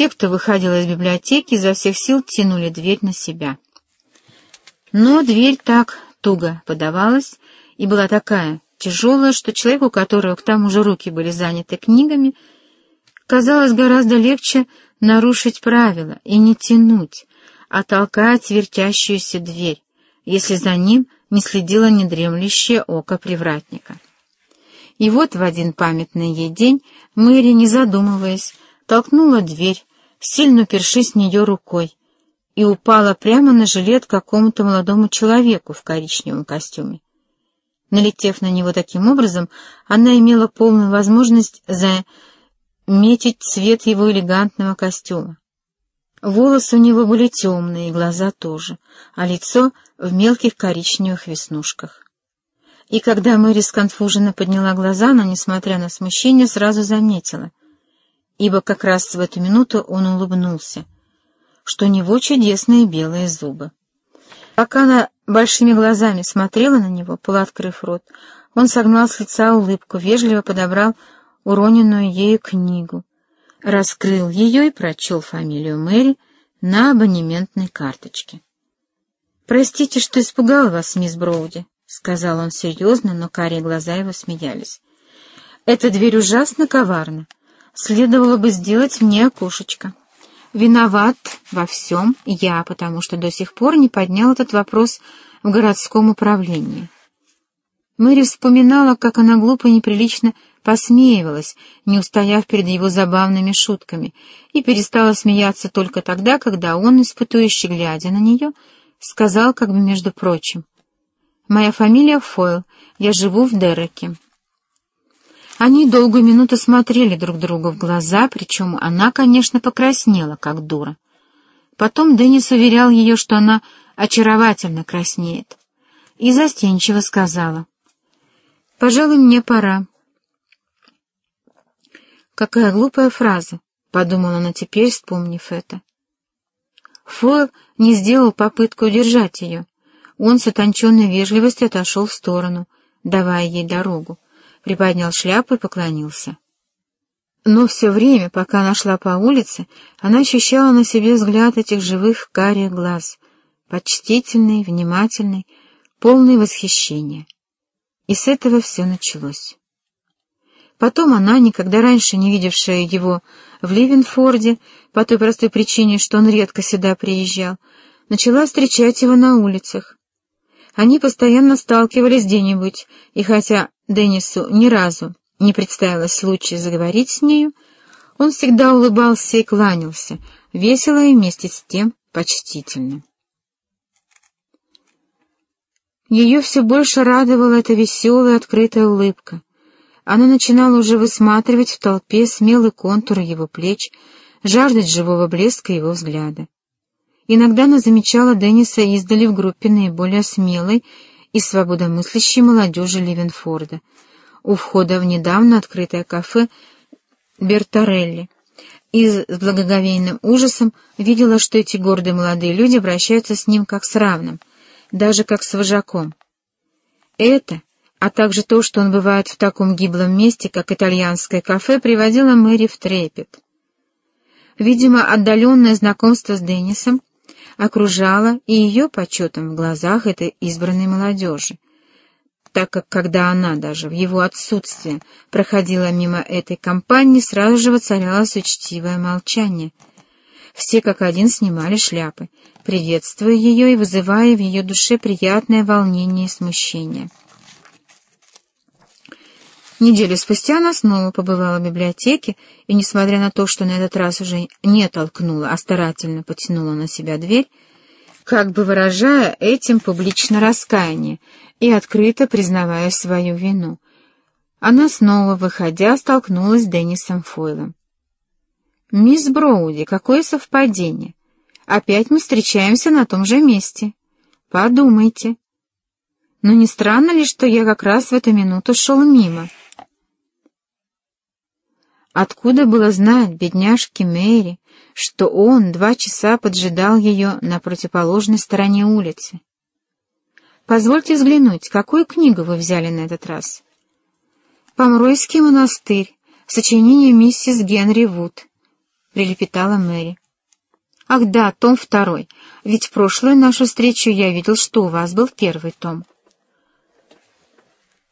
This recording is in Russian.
Те, кто выходил из библиотеки, изо всех сил тянули дверь на себя. Но дверь так туго подавалась и была такая тяжелая, что человеку, у которого к тому же руки были заняты книгами, казалось гораздо легче нарушить правила и не тянуть, а толкать вертящуюся дверь, если за ним не следило недремлющее око привратника. И вот в один памятный ей день Мэри, не задумываясь, толкнула дверь, сильно першись нее рукой, и упала прямо на жилет какому-то молодому человеку в коричневом костюме. Налетев на него таким образом, она имела полную возможность заметить цвет его элегантного костюма. Волосы у него были темные, глаза тоже, а лицо в мелких коричневых веснушках. И когда Мэри сконфуженно подняла глаза, она, несмотря на смущение, сразу заметила, ибо как раз в эту минуту он улыбнулся, что у него чудесные белые зубы. Пока она большими глазами смотрела на него, полуоткрыв рот, он согнал с лица улыбку, вежливо подобрал уроненную ею книгу, раскрыл ее и прочел фамилию Мэри на абонементной карточке. «Простите, что испугал вас, мисс Броуди», — сказал он серьезно, но карие глаза его смеялись. «Эта дверь ужасно коварна. Следовало бы сделать мне окошечко. Виноват во всем я, потому что до сих пор не поднял этот вопрос в городском управлении». Мэри вспоминала, как она глупо и неприлично посмеивалась, не устояв перед его забавными шутками, и перестала смеяться только тогда, когда он, испытующий глядя на нее, сказал как бы между прочим, «Моя фамилия Фойл, я живу в Дереке». Они долгую минуту смотрели друг другу в глаза, причем она, конечно, покраснела, как дура. Потом Деннис уверял ее, что она очаровательно краснеет, и застенчиво сказала, «Пожалуй, мне пора». Какая глупая фраза, — подумала она теперь, вспомнив это. Фойл не сделал попытку удержать ее. Он с отонченной вежливостью отошел в сторону, давая ей дорогу, приподнял шляпу и поклонился. Но все время, пока она шла по улице, она ощущала на себе взгляд этих живых карих глаз, почтительный, внимательный, полный восхищения. И с этого все началось. Потом она, никогда раньше не видевшая его в Ливенфорде, по той простой причине, что он редко сюда приезжал, начала встречать его на улицах. Они постоянно сталкивались где-нибудь, и хотя Деннису ни разу не представилось случая заговорить с нею, он всегда улыбался и кланялся, весело и вместе с тем почтительно. Ее все больше радовала эта веселая открытая улыбка, она начинала уже высматривать в толпе смелый контур его плеч, жаждать живого блеска его взгляда. Иногда она замечала Денниса издали в группе наиболее смелой и свободомыслящей молодежи Ливенфорда, у входа в недавно открытое кафе Бертарелли, и с благоговейным ужасом видела, что эти гордые молодые люди обращаются с ним как с равным, даже как с вожаком. Это а также то, что он бывает в таком гиблом месте, как итальянское кафе, приводило Мэри в трепет. Видимо, отдаленное знакомство с Деннисом окружало и ее почетом в глазах этой избранной молодежи, так как когда она даже в его отсутствие проходила мимо этой компании, сразу же воцарялось учтивое молчание. Все как один снимали шляпы, приветствуя ее и вызывая в ее душе приятное волнение и смущение. Неделю спустя она снова побывала в библиотеке, и, несмотря на то, что на этот раз уже не толкнула, а старательно потянула на себя дверь, как бы выражая этим публично раскаяние и открыто признавая свою вину, она снова, выходя, столкнулась с Деннисом Фойлом. «Мисс Броуди, какое совпадение! Опять мы встречаемся на том же месте. Подумайте. Но не странно ли, что я как раз в эту минуту шел мимо?» Откуда было знать бедняжке Мэри, что он два часа поджидал ее на противоположной стороне улицы? Позвольте взглянуть, какую книгу вы взяли на этот раз? «Помройский монастырь», сочинение миссис Генри Вуд. — прилепетала Мэри. «Ах да, том второй. Ведь в прошлую нашу встречу я видел, что у вас был первый том».